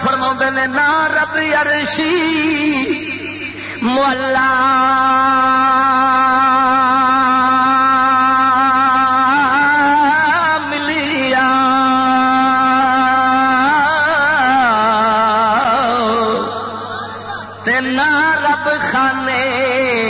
فرما نے نا رب عرشی مولا۔ رب خانے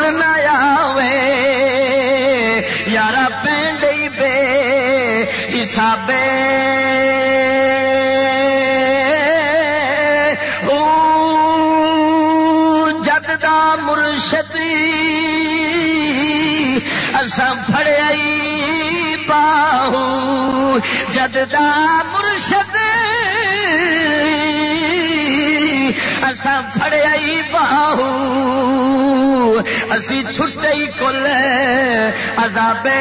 تیرتھ اتے مول نیا وے یار پینڈ بے حسابے فڑائی باہو جد مرشد اسا فڑائی باہو اسی چھٹے کل عذابے